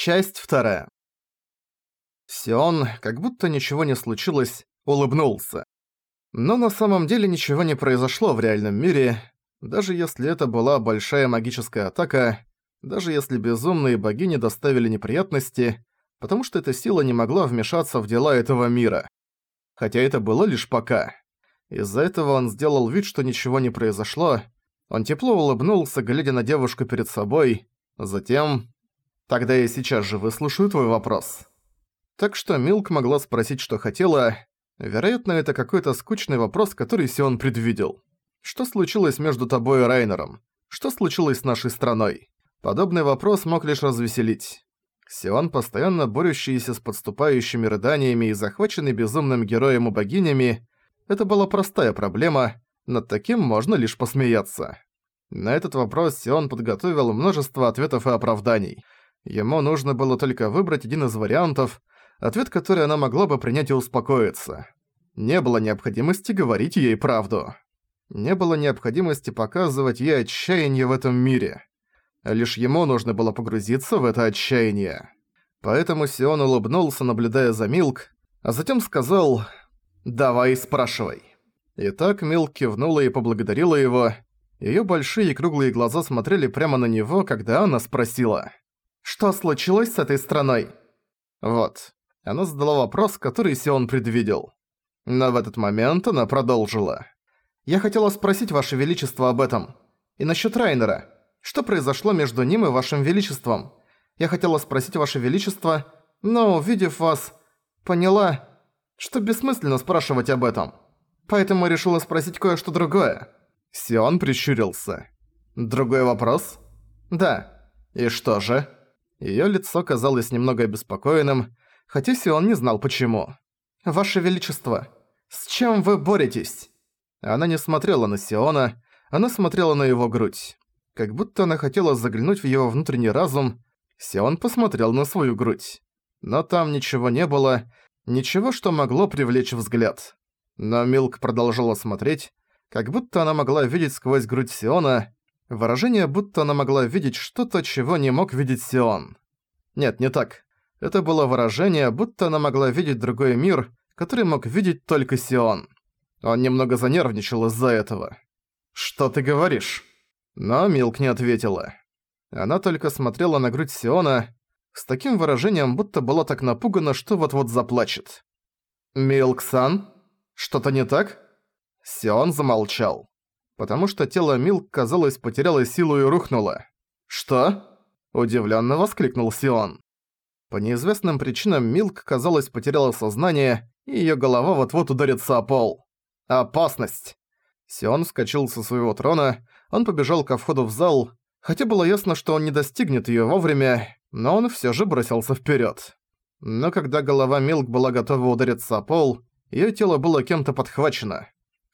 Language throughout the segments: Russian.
Часть вторая. Сион, как будто ничего не случилось, улыбнулся. Но на самом деле ничего не произошло в реальном мире, даже если это была большая магическая атака, даже если безумные богини доставили неприятности, потому что эта сила не могла вмешаться в дела этого мира. Хотя это было лишь пока. Из-за этого он сделал вид, что ничего не произошло. Он тепло улыбнулся, глядя на девушку перед собой. Затем... Тогда я сейчас же выслушаю твой вопрос. Так что Милк могла спросить, что хотела. Вероятно, это какой-то скучный вопрос, который Сион предвидел. Что случилось между тобой и Райнером? Что случилось с нашей страной? Подобный вопрос мог лишь развеселить. Сион, постоянно борющийся с подступающими рыданиями и захваченный безумным героем и богинями, это была простая проблема, над таким можно лишь посмеяться. На этот вопрос Сион подготовил множество ответов и оправданий. Ему нужно было только выбрать один из вариантов, ответ который она могла бы принять и успокоиться. Не было необходимости говорить ей правду. Не было необходимости показывать ей отчаяние в этом мире. Лишь ему нужно было погрузиться в это отчаяние. Поэтому Сион улыбнулся, наблюдая за Милк, а затем сказал «Давай спрашивай». Итак, Милк кивнула и поблагодарила его. Её большие круглые глаза смотрели прямо на него, когда она спросила «Что случилось с этой страной?» Вот. Она задала вопрос, который Сион предвидел. Но в этот момент она продолжила. «Я хотела спросить Ваше Величество об этом. И насчёт Райнера. Что произошло между ним и Вашим Величеством? Я хотела спросить Ваше Величество, но, увидев вас, поняла, что бессмысленно спрашивать об этом. Поэтому решила спросить кое-что другое». Сион прищурился. «Другой вопрос?» «Да. И что же?» Её лицо казалось немного обеспокоенным, хотя Сион не знал почему. «Ваше Величество, с чем вы боретесь?» Она не смотрела на Сиона, она смотрела на его грудь. Как будто она хотела заглянуть в его внутренний разум, Сион посмотрел на свою грудь. Но там ничего не было, ничего, что могло привлечь взгляд. Но Милк продолжала смотреть, как будто она могла видеть сквозь грудь Сиона, выражение, будто она могла видеть что-то, чего не мог видеть Сион. Нет, не так. Это было выражение, будто она могла видеть другой мир, который мог видеть только Сион. Он немного занервничал из-за этого. «Что ты говоришь?» Но Милк не ответила. Она только смотрела на грудь Сиона с таким выражением, будто была так напугана, что вот-вот заплачет. «Милк-сан? Что-то не так?» Сион замолчал. Потому что тело Милк, казалось, потеряло силу и рухнуло. «Что?» – удивленно воскликнул Сион. По неизвестным причинам Милк, казалось, потеряла сознание, и ее голова вот-вот ударится о пол. «Опасность!» Сион вскочил со своего трона, он побежал ко входу в зал, хотя было ясно, что он не достигнет её вовремя, но он всё же бросился вперёд. Но когда голова Милк была готова удариться о пол, её тело было кем-то подхвачено.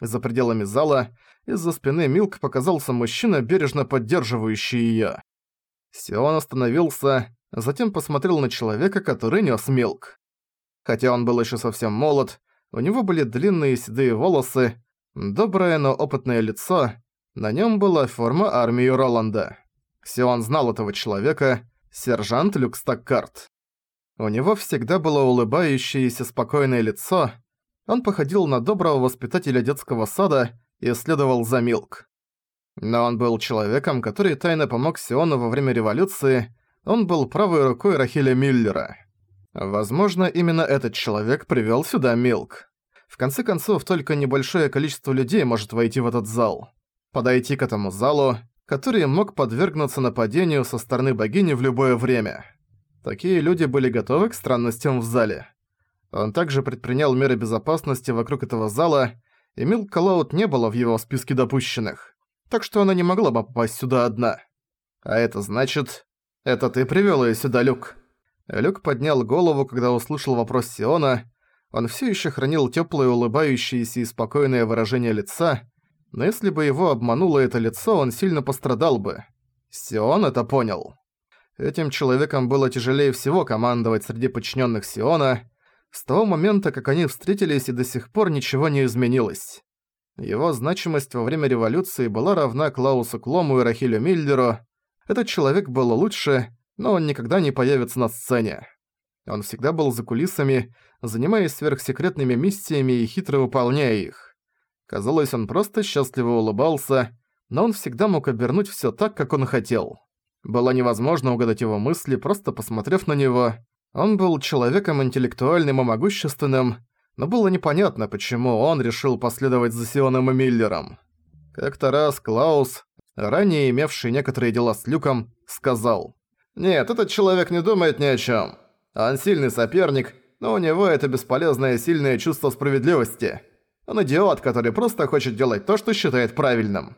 За пределами зала из-за спины Милк показался мужчина, бережно поддерживающий её. Сион остановился, затем посмотрел на человека, который нёс Милк. Хотя он был ещё совсем молод, у него были длинные седые волосы, доброе, но опытное лицо, на нем была форма армии Роланда. Сион знал этого человека, сержант Люк Стаккарт. У него всегда было улыбающееся спокойное лицо, он походил на доброго воспитателя детского сада и следовал за Милк. Но он был человеком, который тайно помог Сиону во время революции, он был правой рукой Рахиля Миллера. Возможно, именно этот человек привел сюда Милк. В конце концов, только небольшое количество людей может войти в этот зал подойти к этому залу, который мог подвергнуться нападению со стороны богини в любое время. Такие люди были готовы к странностям в зале. Он также предпринял меры безопасности вокруг этого зала, и Милк Калаут не было в его списке допущенных, так что она не могла бы попасть сюда одна. А это значит... Это ты привёл её сюда, Люк. Люк поднял голову, когда услышал вопрос Сиона. Он всё ещё хранил тёплое, улыбающееся и спокойное выражение лица, но если бы его обмануло это лицо, он сильно пострадал бы. Сион это понял. Этим человеком было тяжелее всего командовать среди подчиненных Сиона. С того момента, как они встретились, и до сих пор ничего не изменилось. Его значимость во время революции была равна Клаусу Клому и Рахилю Миллеру. Этот человек был лучше, но он никогда не появится на сцене. Он всегда был за кулисами, занимаясь сверхсекретными миссиями и хитро выполняя их. Казалось, он просто счастливо улыбался, но он всегда мог обернуть всё так, как он хотел. Было невозможно угадать его мысли, просто посмотрев на него. Он был человеком интеллектуальным и могущественным, но было непонятно, почему он решил последовать за Сионом и Миллером. Как-то раз Клаус, ранее имевший некоторые дела с Люком, сказал «Нет, этот человек не думает ни о чём. Он сильный соперник, но у него это бесполезное сильное чувство справедливости. Он идиот, который просто хочет делать то, что считает правильным.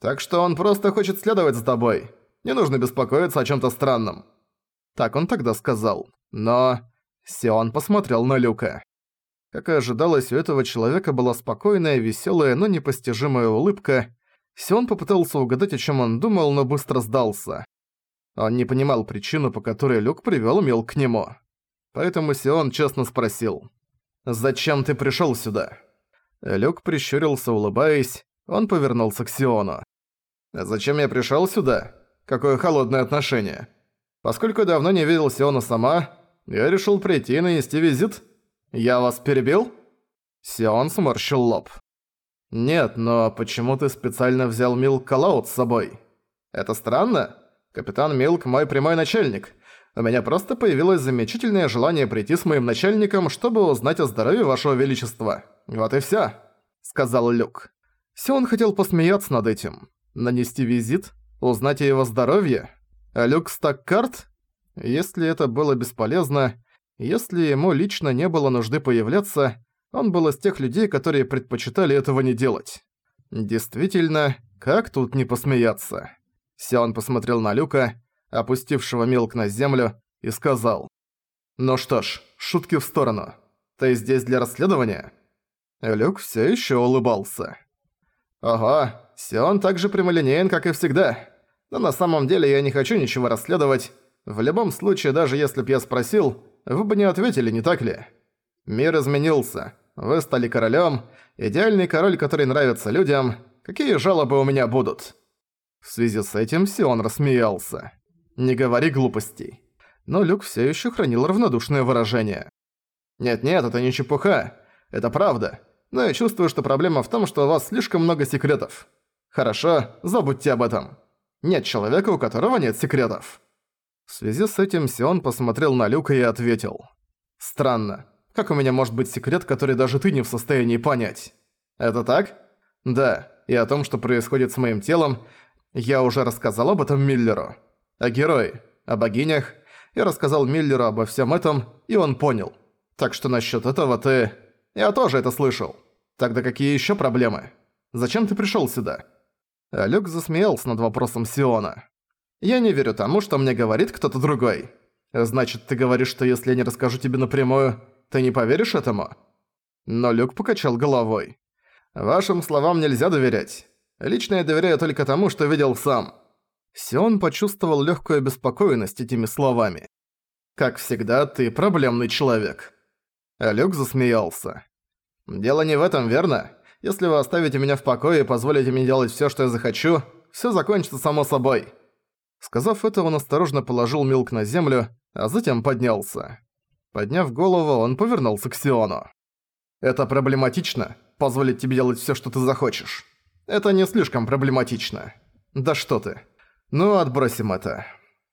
Так что он просто хочет следовать за тобой. Не нужно беспокоиться о чём-то странном». Так он тогда сказал. Но... Сион посмотрел на Люка. Как и ожидалось, у этого человека была спокойная, весёлая, но непостижимая улыбка. Сион попытался угадать, о чём он думал, но быстро сдался. Он не понимал причину, по которой Люк привёл Мил к нему. Поэтому Сион честно спросил. «Зачем ты пришёл сюда?» Люк прищурился, улыбаясь. Он повернулся к Сиону. «Зачем я пришёл сюда? Какое холодное отношение. Поскольку давно не видел Сиона сама, я решил прийти и нанести визит. Я вас перебил?» Сион сморщил лоб. «Нет, но почему ты специально взял Милк Калаут с собой? Это странно? Капитан Милк мой прямой начальник. У меня просто появилось замечательное желание прийти с моим начальником, чтобы узнать о здоровье вашего величества. Вот и всё», — сказал Люк. Сион хотел посмеяться над этим. Нанести визит? Узнать о его здоровье? Люк Стаккарт? Если это было бесполезно, если ему лично не было нужды появляться, он был из тех людей, которые предпочитали этого не делать. Действительно, как тут не посмеяться? Сион посмотрел на Люка, опустившего Милк на землю, и сказал. «Ну что ж, шутки в сторону. Ты здесь для расследования?» Люк все еще улыбался. «Ого, Сион так же прямолинеен, как и всегда. Но на самом деле я не хочу ничего расследовать. В любом случае, даже если б я спросил, вы бы не ответили, не так ли? Мир изменился. Вы стали королем, идеальный король, который нравится людям. Какие жалобы у меня будут?» В связи с этим Сион рассмеялся. «Не говори глупостей». Но Люк все еще хранил равнодушное выражение. «Нет-нет, это не чепуха. Это правда. Но я чувствую, что проблема в том, что у вас слишком много секретов. Хорошо, забудьте об этом. Нет человека, у которого нет секретов. В связи с этим Сион посмотрел на Люка и ответил. Странно. Как у меня может быть секрет, который даже ты не в состоянии понять? Это так? Да. И о том, что происходит с моим телом, я уже рассказал об этом Миллеру. О герое, о богинях. Я рассказал Миллеру обо всем этом, и он понял. Так что насчет этого ты... Я тоже это слышал. Тогда какие еще проблемы? Зачем ты пришел сюда?» Люк засмеялся над вопросом Сиона. «Я не верю тому, что мне говорит кто-то другой. Значит, ты говоришь, что если я не расскажу тебе напрямую, ты не поверишь этому?» Но Люк покачал головой. «Вашим словам нельзя доверять. Лично я доверяю только тому, что видел сам». Сион почувствовал легкую обеспокоенность этими словами. «Как всегда, ты проблемный человек». Люк засмеялся. «Дело не в этом, верно? Если вы оставите меня в покое и позволите мне делать всё, что я захочу, всё закончится само собой». Сказав это, он осторожно положил Милк на землю, а затем поднялся. Подняв голову, он повернулся к Сиону. «Это проблематично, позволить тебе делать всё, что ты захочешь. Это не слишком проблематично. Да что ты. Ну, отбросим это.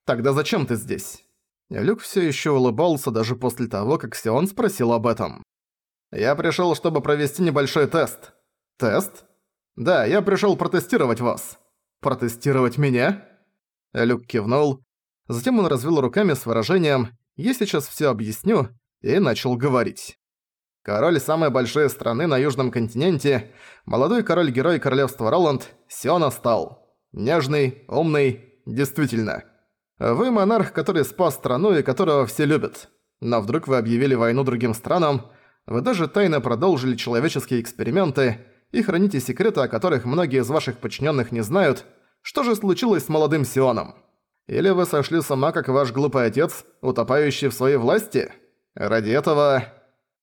Тогда зачем ты здесь?» Люк всё ещё улыбался даже после того, как Сион спросил об этом. «Я пришёл, чтобы провести небольшой тест. «Тест?» «Да, я пришёл протестировать вас». «Протестировать меня?» Люк кивнул. Затем он развел руками с выражением «Я сейчас всё объясню» и начал говорить. Король самой большой страны на Южном континенте, молодой король-герой королевства Роланд, Сиона стал. Нежный, умный, действительно. Вы монарх, который спас страну и которого все любят. Но вдруг вы объявили войну другим странам, вы даже тайно продолжили человеческие эксперименты, и храните секреты, о которых многие из ваших подчиненных не знают, что же случилось с молодым Сионом? Или вы сошли с ума, как ваш глупый отец, утопающий в своей власти? Ради этого...»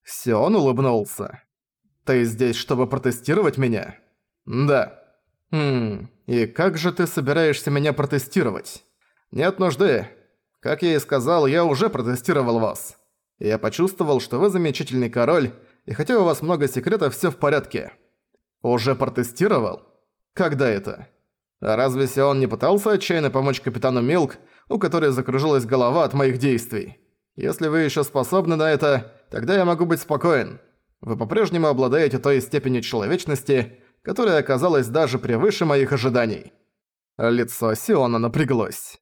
Сион улыбнулся. «Ты здесь, чтобы протестировать меня?» «Да». «Хм, и как же ты собираешься меня протестировать?» «Нет нужды. Как я и сказал, я уже протестировал вас. Я почувствовал, что вы замечательный король, и хотя у вас много секретов, всё в порядке. Уже протестировал? Когда это? А разве Сион не пытался отчаянно помочь капитану Милк, у которой закружилась голова от моих действий? Если вы ещё способны на это, тогда я могу быть спокоен. Вы по-прежнему обладаете той степенью человечности, которая оказалась даже превыше моих ожиданий». Лицо Сиона напряглось.